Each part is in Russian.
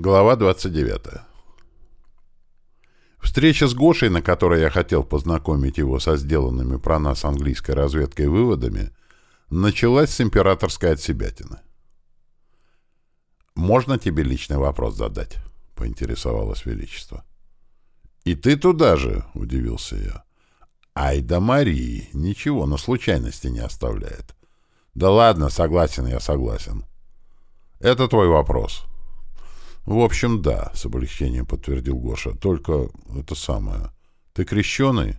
Глава 29. Встреча с Гошей, на которой я хотел познакомить его со сделанными про нас английской разведкой выводами, началась с императорской отсебятины. «Можно тебе личный вопрос задать?» — поинтересовалось Величество. «И ты туда же?» — удивился я. «Ай да Марии! Ничего, на случайности не оставляет». «Да ладно, согласен я, согласен». «Это твой вопрос». «В общем, да», — с облегчением подтвердил Гоша. «Только это самое. Ты крещеный?»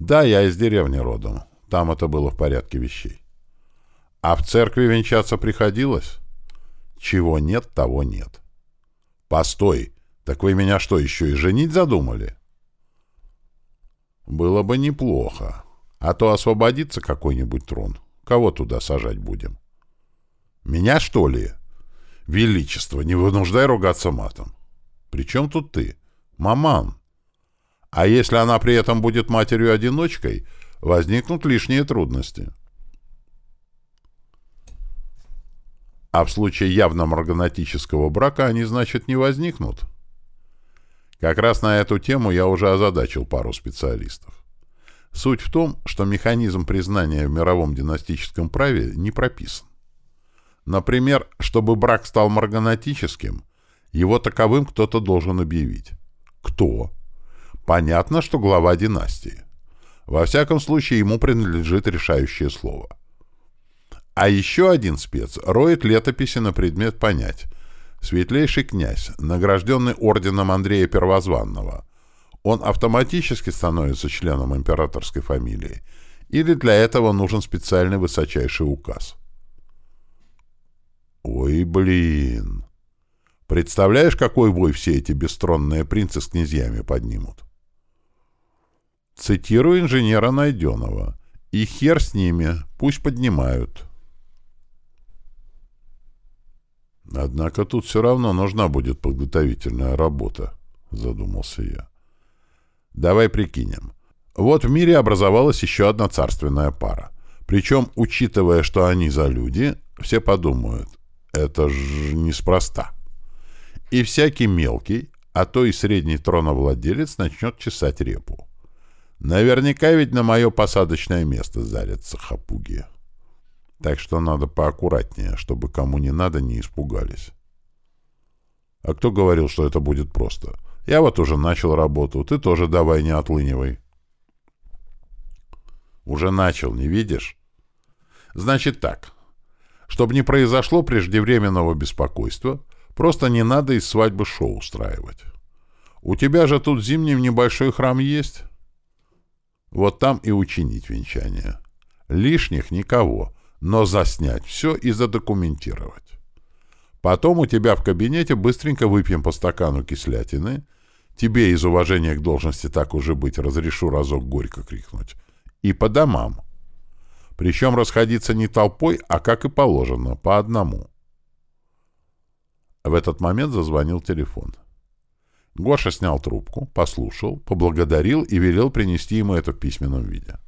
«Да, я из деревни родом. Там это было в порядке вещей». «А в церкви венчаться приходилось?» «Чего нет, того нет». «Постой! Так вы меня что, еще и женить задумали?» «Было бы неплохо. А то освободится какой-нибудь трон. Кого туда сажать будем?» «Меня, что ли?» Величество, не вынуждай ругаться матом. При чем тут ты? Маман. А если она при этом будет матерью-одиночкой, возникнут лишние трудности. А в случае явно марганатического брака они, значит, не возникнут. Как раз на эту тему я уже озадачил пару специалистов. Суть в том, что механизм признания в мировом династическом праве не прописан. Например, чтобы брак стал марганатическим, его таковым кто-то должен объявить. Кто? Понятно, что глава династии. Во всяком случае, ему принадлежит решающее слово. А еще один спец роет летописи на предмет понять. Светлейший князь, награжденный орденом Андрея Первозванного, он автоматически становится членом императорской фамилии, или для этого нужен специальный высочайший указ? Ой, блин. Представляешь, какой вой все эти бестронные принцы с князьями поднимут? Цитирую инженера Найденова. И хер с ними, пусть поднимают. Однако тут все равно нужна будет подготовительная работа, задумался я. Давай прикинем. Вот в мире образовалась еще одна царственная пара. Причем, учитывая, что они за люди, все подумают, это ж неспроста. И всякий мелкий, а то и средний троновладелец начнет чесать репу. Наверняка ведь на мое посадочное место зарятся хапуги. Так что надо поаккуратнее, чтобы кому не надо не испугались. А кто говорил, что это будет просто? Я вот уже начал работу, ты тоже давай не отлынивай. Уже начал, не видишь? Значит так, чтобы не произошло преждевременного беспокойства, просто не надо из свадьбы шоу устраивать. У тебя же тут зимним небольшой храм есть. Вот там и учинить венчание. Лишних никого, но заснять все и задокументировать. Потом у тебя в кабинете быстренько выпьем по стакану кислятины. Тебе из уважения к должности так уже быть разрешу разок горько крикнуть. И по домам. Причем расходиться не толпой, а, как и положено, по одному. В этот момент зазвонил телефон. Гоша снял трубку, послушал, поблагодарил и велел принести ему это в письменном виде.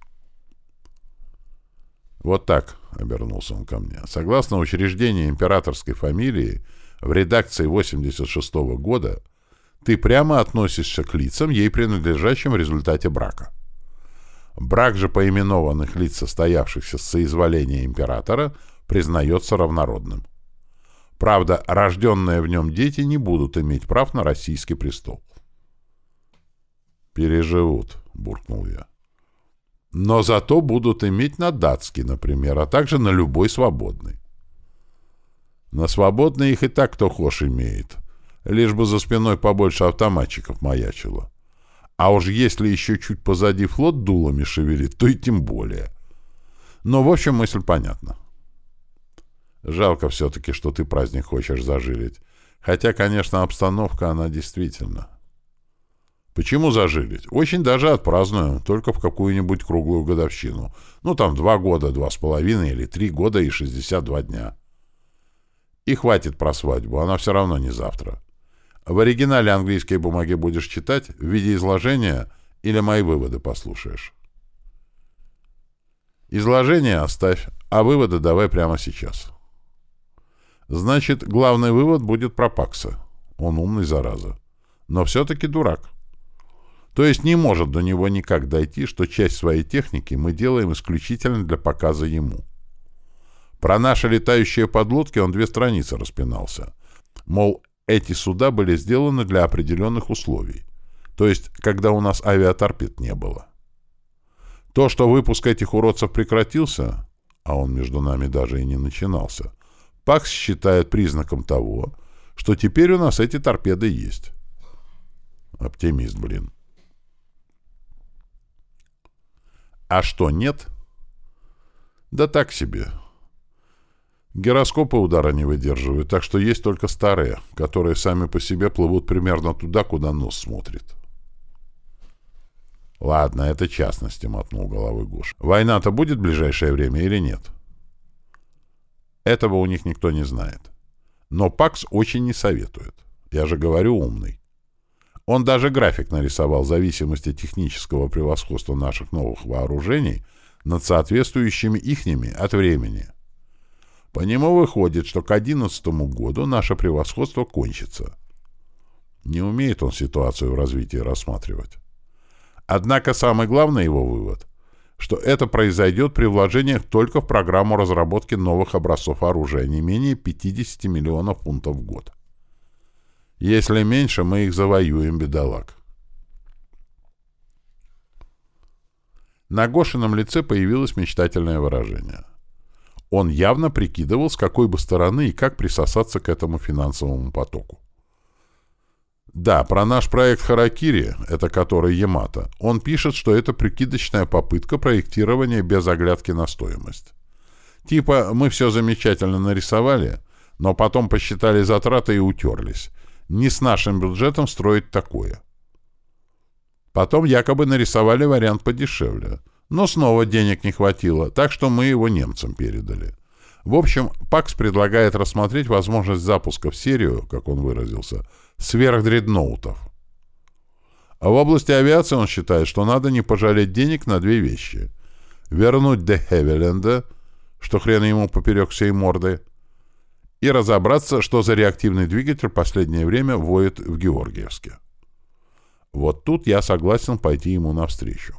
«Вот так», — обернулся он ко мне, — «согласно учреждению императорской фамилии в редакции 86 -го года ты прямо относишься к лицам, ей принадлежащим в результате брака». Брак же поименованных лиц, состоявшихся с соизволения императора, признается равнородным. Правда, рожденные в нем дети не будут иметь прав на российский престол. «Переживут», — буркнул я. «Но зато будут иметь на датский, например, а также на любой свободный». На свободный их и так кто хошь имеет, лишь бы за спиной побольше автоматчиков маячило. А уж если еще чуть позади флот дулами шевелит, то и тем более. Но, в общем, мысль понятна. Жалко все-таки, что ты праздник хочешь зажилить. Хотя, конечно, обстановка, она действительно. Почему зажилить? Очень даже отпразднуем, только в какую-нибудь круглую годовщину. Ну, там два года, два с половиной или три года и шестьдесят два дня. И хватит про свадьбу, она все равно не завтра. В оригинале английской бумаги будешь читать в виде изложения или мои выводы послушаешь? Изложение оставь, а выводы давай прямо сейчас. Значит, главный вывод будет про Пакса. Он умный, зараза. Но все-таки дурак. То есть не может до него никак дойти, что часть своей техники мы делаем исключительно для показа ему. Про наши летающие подлодки он две страницы распинался. Мол, эти суда были сделаны для определенных условий. То есть, когда у нас авиаторпед не было. То, что выпуск этих уродцев прекратился, а он между нами даже и не начинался, Пакс считает признаком того, что теперь у нас эти торпеды есть. Оптимист, блин. А что, нет? Да так себе. Гироскопы удара не выдерживают, так что есть только старые, которые сами по себе плывут примерно туда, куда нос смотрит. Ладно, это частности, мотнул головой Гуш. Война-то будет в ближайшее время или нет? Этого у них никто не знает. Но Пакс очень не советует. Я же говорю, умный. Он даже график нарисовал зависимости технического превосходства наших новых вооружений над соответствующими ихними от времени. По нему выходит, что к 2011 году наше превосходство кончится. Не умеет он ситуацию в развитии рассматривать. Однако самый главный его вывод, что это произойдет при вложениях только в программу разработки новых образцов оружия не менее 50 миллионов фунтов в год. Если меньше, мы их завоюем, бедолаг. На Гошином лице появилось мечтательное выражение. Он явно прикидывал, с какой бы стороны и как присосаться к этому финансовому потоку. Да, про наш проект Харакири, это который Ямато, он пишет, что это прикидочная попытка проектирования без оглядки на стоимость. Типа, мы все замечательно нарисовали, но потом посчитали затраты и утерлись не с нашим бюджетом строить такое. Потом якобы нарисовали вариант подешевле. Но снова денег не хватило, так что мы его немцам передали. В общем, ПАКС предлагает рассмотреть возможность запуска в серию, как он выразился, сверхдредноутов. А в области авиации он считает, что надо не пожалеть денег на две вещи. Вернуть Де Хевиленда, что хрен ему поперек всей морды, и разобраться, что за реактивный двигатель последнее время воет в Георгиевске. Вот тут я согласен пойти ему навстречу.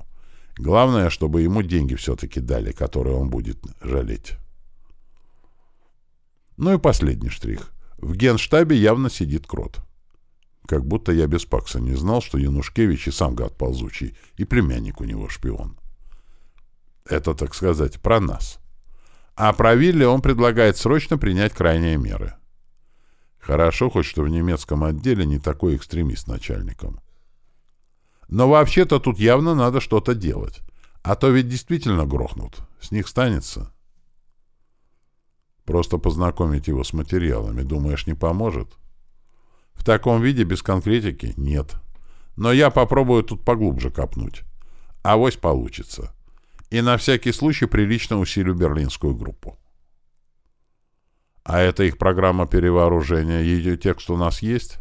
Главное, чтобы ему деньги все-таки дали, которые он будет жалеть. Ну и последний штрих. В генштабе явно сидит крот. Как будто я без Пакса не знал, что Янушкевич и сам гад ползучий, и племянник у него шпион. Это, так сказать, про нас. А про Вилли он предлагает срочно принять крайние меры. Хорошо хоть, что в немецком отделе не такой экстремист начальником. Но вообще-то тут явно надо что-то делать. А то ведь действительно грохнут. С них станется. Просто познакомить его с материалами, думаешь, не поможет? В таком виде, без конкретики, нет. Но я попробую тут поглубже копнуть. Авось получится и на всякий случай прилично усилю берлинскую группу. А это их программа перевооружения, ее текст у нас есть?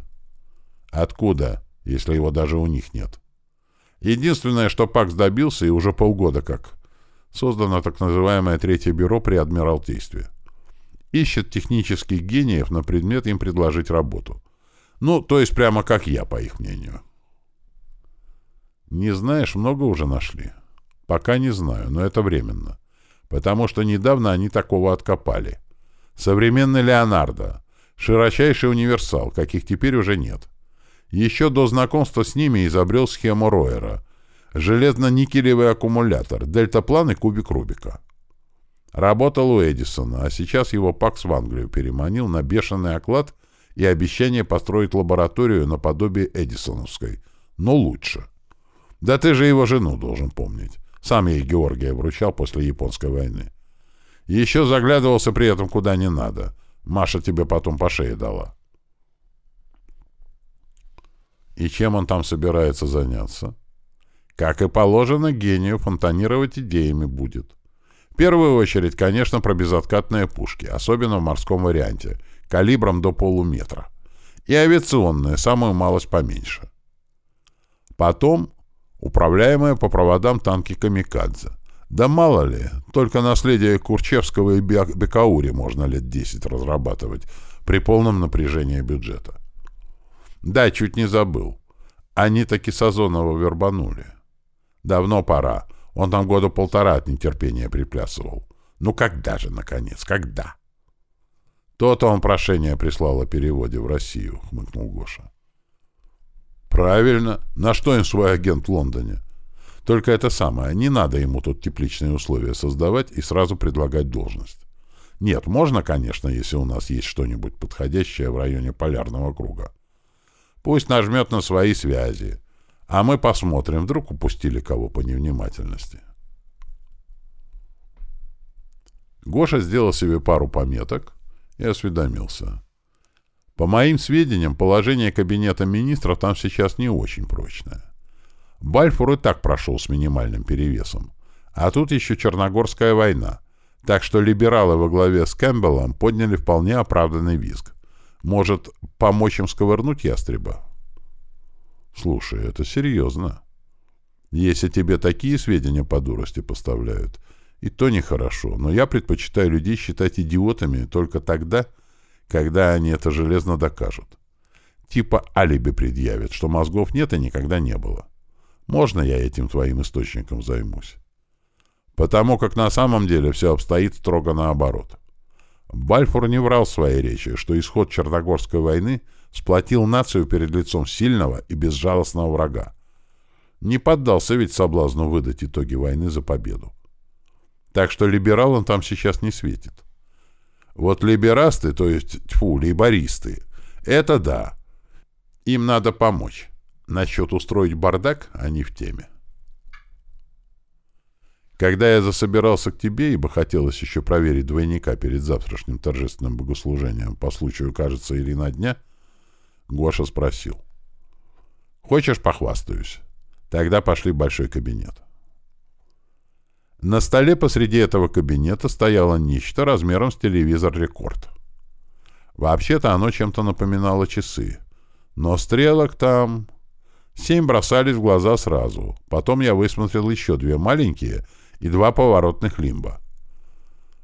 Откуда, если его даже у них нет? Единственное, что ПАКС добился, и уже полгода как, создано так называемое Третье бюро при Адмиралтействе. Ищет технических гениев на предмет им предложить работу. Ну, то есть прямо как я, по их мнению. Не знаешь, много уже нашли. Пока не знаю, но это временно. Потому что недавно они такого откопали. Современный Леонардо. Широчайший универсал, каких теперь уже нет. Еще до знакомства с ними изобрел схему Ройера. Железно-никелевый аккумулятор, дельтаплан и кубик Рубика. Работал у Эдисона, а сейчас его Пакс в Англию переманил на бешеный оклад и обещание построить лабораторию наподобие Эдисоновской, но лучше. Да ты же его жену должен помнить. Сам ей Георгия вручал после японской войны. Еще заглядывался при этом куда не надо. Маша тебе потом по шее дала. И чем он там собирается заняться? Как и положено, гению фонтанировать идеями будет. В первую очередь, конечно, про безоткатные пушки, особенно в морском варианте, калибром до полуметра. И авиационные, самую малость поменьше. Потом управляемые по проводам танки «Камикадзе». Да мало ли, только наследие Курчевского и Бекаури можно лет 10 разрабатывать при полном напряжении бюджета. Да, чуть не забыл. Они таки Сазонова вербанули. Давно пора. Он там года полтора от нетерпения приплясывал. Ну когда же, наконец, когда? То-то он прошение прислал о переводе в Россию, хмыкнул Гоша. Правильно. На что им свой агент в Лондоне? Только это самое, не надо ему тут тепличные условия создавать и сразу предлагать должность. Нет, можно, конечно, если у нас есть что-нибудь подходящее в районе полярного круга. Пусть нажмет на свои связи, а мы посмотрим, вдруг упустили кого по невнимательности. Гоша сделал себе пару пометок и осведомился. По моим сведениям, положение кабинета министров там сейчас не очень прочное. Бальфур и так прошел с минимальным перевесом. А тут еще Черногорская война. Так что либералы во главе с Кэмпбеллом подняли вполне оправданный визг. Может, помочь им сковырнуть ястреба? Слушай, это серьезно. Если тебе такие сведения по дурости поставляют, и то нехорошо, но я предпочитаю людей считать идиотами только тогда, когда они это железно докажут. Типа алиби предъявят, что мозгов нет и никогда не было. Можно я этим твоим источником займусь? Потому как на самом деле все обстоит строго наоборот. Бальфур не врал в своей речи, что исход Черногорской войны сплотил нацию перед лицом сильного и безжалостного врага. Не поддался ведь соблазну выдать итоги войны за победу. Так что либералам там сейчас не светит. Вот либерасты, то есть, тьфу, лейбористы, это да. Им надо помочь. Насчет устроить бардак они в теме. Когда я засобирался к тебе, ибо хотелось еще проверить двойника перед завтрашним торжественным богослужением по случаю, кажется, или на дня, Гоша спросил. «Хочешь, похвастаюсь? Тогда пошли в большой кабинет». На столе посреди этого кабинета стояло нечто размером с телевизор «Рекорд». Вообще-то оно чем-то напоминало часы. Но стрелок там... Семь бросались в глаза сразу. Потом я высмотрел еще две маленькие и два поворотных лимба.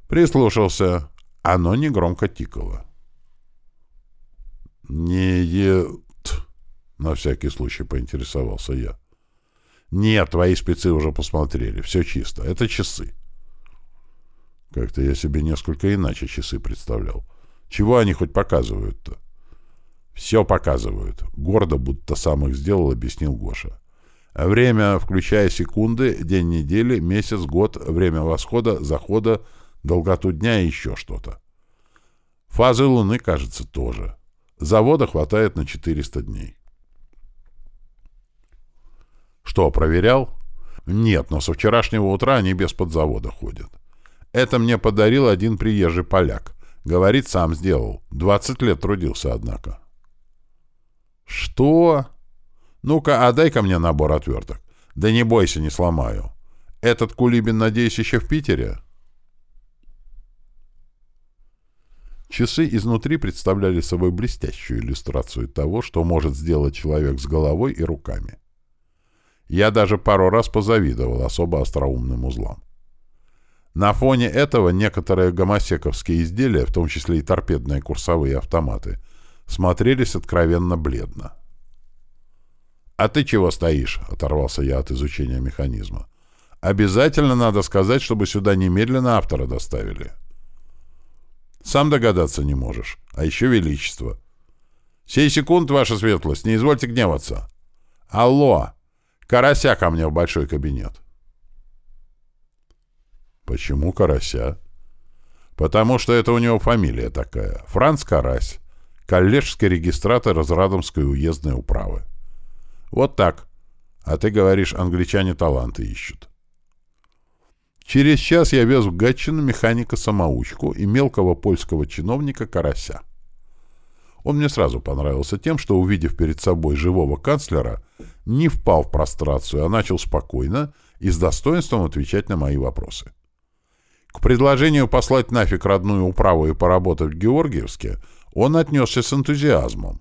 Прислушался. Оно негромко тикало. «Не ет...» — на всякий случай поинтересовался я. «Нет, твои спецы уже посмотрели. Все чисто. Это часы». Как-то я себе несколько иначе часы представлял. Чего они хоть показывают-то? «Все показывают», — гордо, будто сам их сделал, объяснил Гоша. «Время, включая секунды, день недели, месяц, год, время восхода, захода, долготу дня и еще что-то. Фазы Луны, кажется, тоже. Завода хватает на 400 дней». «Что, проверял?» «Нет, но со вчерашнего утра они без подзавода ходят. Это мне подарил один приезжий поляк. Говорит, сам сделал. 20 лет трудился, однако». «Что?» «Ну-ка, отдай-ка мне набор отверток». «Да не бойся, не сломаю. Этот Кулибин, надеюсь, еще в Питере?» Часы изнутри представляли собой блестящую иллюстрацию того, что может сделать человек с головой и руками. Я даже пару раз позавидовал особо остроумным узлам. На фоне этого некоторые гомосековские изделия, в том числе и торпедные курсовые автоматы, смотрелись откровенно бледно. «А ты чего стоишь?» — оторвался я от изучения механизма. «Обязательно надо сказать, чтобы сюда немедленно автора доставили». «Сам догадаться не можешь. А еще величество». «Сей секунд, ваша светлость, не извольте гневаться». «Алло! Карася ко мне в большой кабинет». «Почему Карася?» «Потому что это у него фамилия такая. Франц Карась коллежский регистратор из Радомской уездной управы. Вот так. А ты говоришь, англичане таланты ищут. Через час я вез в Гатчину механика-самоучку и мелкого польского чиновника Карася. Он мне сразу понравился тем, что, увидев перед собой живого канцлера, не впал в прострацию, а начал спокойно и с достоинством отвечать на мои вопросы. К предложению послать нафиг родную управу и поработать в Георгиевске он отнесся с энтузиазмом.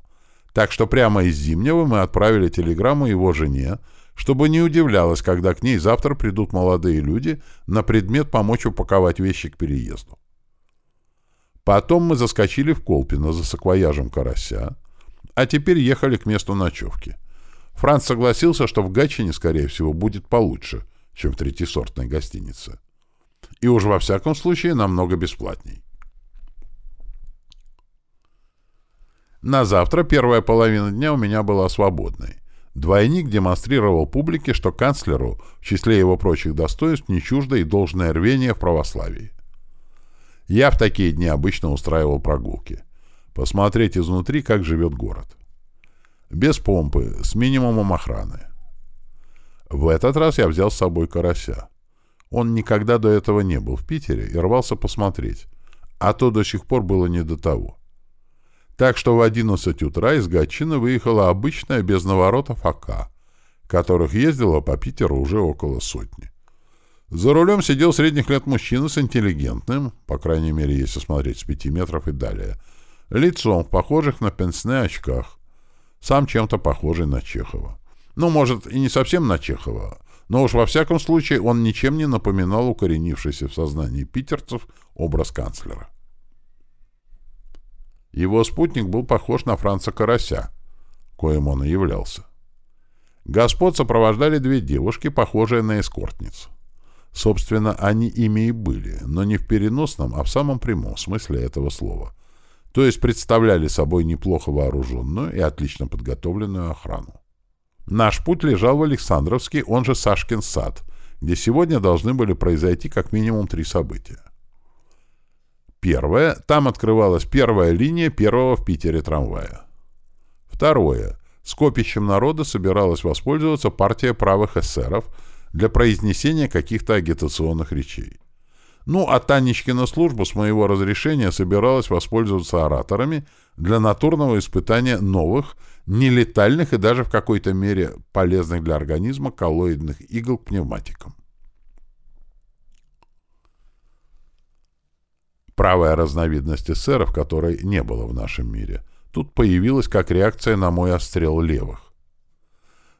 Так что прямо из Зимнего мы отправили телеграмму его жене, чтобы не удивлялась, когда к ней завтра придут молодые люди на предмет помочь упаковать вещи к переезду. Потом мы заскочили в Колпино за саквояжем карася, а теперь ехали к месту ночевки. Франц согласился, что в Гатчине, скорее всего, будет получше, чем в третьесортной гостинице. И уж во всяком случае намного бесплатней. На завтра первая половина дня у меня была свободной. Двойник демонстрировал публике, что канцлеру, в числе его прочих достоинств, не чуждо и должное рвение в православии. Я в такие дни обычно устраивал прогулки. Посмотреть изнутри, как живет город. Без помпы, с минимумом охраны. В этот раз я взял с собой карася. Он никогда до этого не был в Питере и рвался посмотреть, а то до сих пор было не до того. Так что в 11 утра из Гатчины выехала обычная без наворотов АК, которых ездила по Питеру уже около сотни. За рулем сидел средних лет мужчина с интеллигентным, по крайней мере, если смотреть с пяти метров и далее, лицом похожих на пенсне очках, сам чем-то похожий на Чехова. Ну, может, и не совсем на Чехова, но уж во всяком случае он ничем не напоминал укоренившийся в сознании питерцев образ канцлера. Его спутник был похож на Франца Карася, коим он и являлся. Господ сопровождали две девушки, похожие на эскортниц. Собственно, они ими и были, но не в переносном, а в самом прямом смысле этого слова. То есть представляли собой неплохо вооруженную и отлично подготовленную охрану. Наш путь лежал в Александровский, он же Сашкин сад, где сегодня должны были произойти как минимум три события. Первое. Там открывалась первая линия первого в Питере трамвая. Второе. Скопищем народа собиралась воспользоваться партия правых эсеров для произнесения каких-то агитационных речей. Ну, а Танечкина служба с моего разрешения собиралась воспользоваться ораторами для натурного испытания новых, нелетальных и даже в какой-то мере полезных для организма коллоидных игл к пневматикам. Правая разновидность эсеров, которой не было в нашем мире, тут появилась как реакция на мой отстрел левых.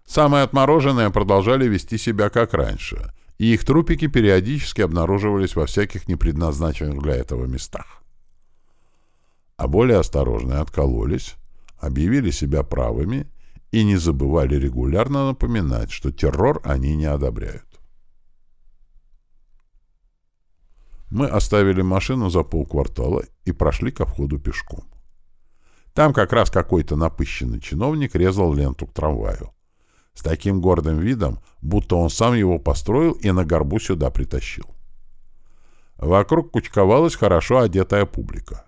Самые отмороженные продолжали вести себя как раньше, и их трупики периодически обнаруживались во всяких непредназначенных для этого местах. А более осторожные откололись, объявили себя правыми и не забывали регулярно напоминать, что террор они не одобряют. Мы оставили машину за полквартала и прошли ко входу пешком. Там как раз какой-то напыщенный чиновник резал ленту к трамваю. С таким гордым видом, будто он сам его построил и на горбу сюда притащил. Вокруг кучковалась хорошо одетая публика.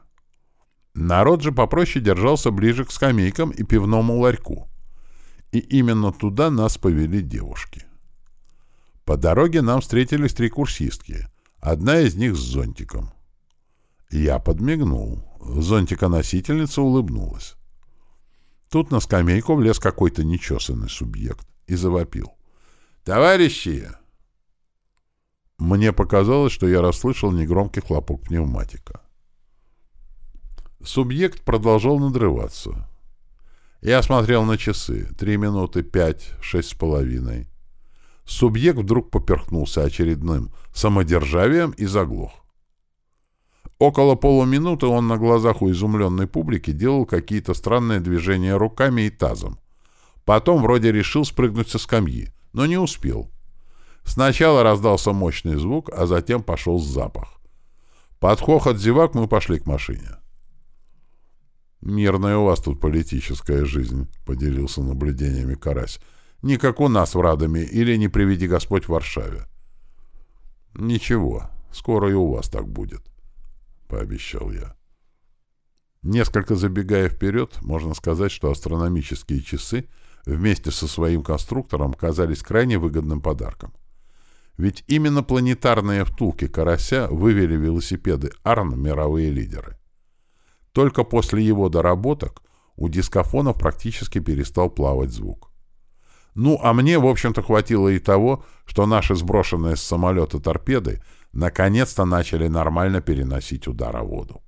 Народ же попроще держался ближе к скамейкам и пивному ларьку. И именно туда нас повели девушки. По дороге нам встретились три курсистки — Одна из них с зонтиком. Я подмигнул. Зонтиконосительница улыбнулась. Тут на скамейку влез какой-то нечесанный субъект и завопил. «Товарищи!» Мне показалось, что я расслышал негромкий хлопок пневматика. Субъект продолжал надрываться. Я смотрел на часы. Три минуты пять, шесть с половиной. Субъект вдруг поперхнулся очередным самодержавием и заглох. Около полуминуты он на глазах у изумленной публики делал какие-то странные движения руками и тазом. Потом вроде решил спрыгнуть со скамьи, но не успел. Сначала раздался мощный звук, а затем пошел запах. Под хохот зевак мы пошли к машине. «Мирная у вас тут политическая жизнь», — поделился наблюдениями Карась не как у нас в Радоме или не приведи Господь в Варшаве. — Ничего, скоро и у вас так будет, — пообещал я. Несколько забегая вперед, можно сказать, что астрономические часы вместе со своим конструктором казались крайне выгодным подарком. Ведь именно планетарные втулки «Карася» вывели велосипеды «Арн» мировые лидеры. Только после его доработок у дискофонов практически перестал плавать звук. Ну, а мне, в общем-то, хватило и того, что наши сброшенные с самолета торпеды наконец-то начали нормально переносить удар о воду.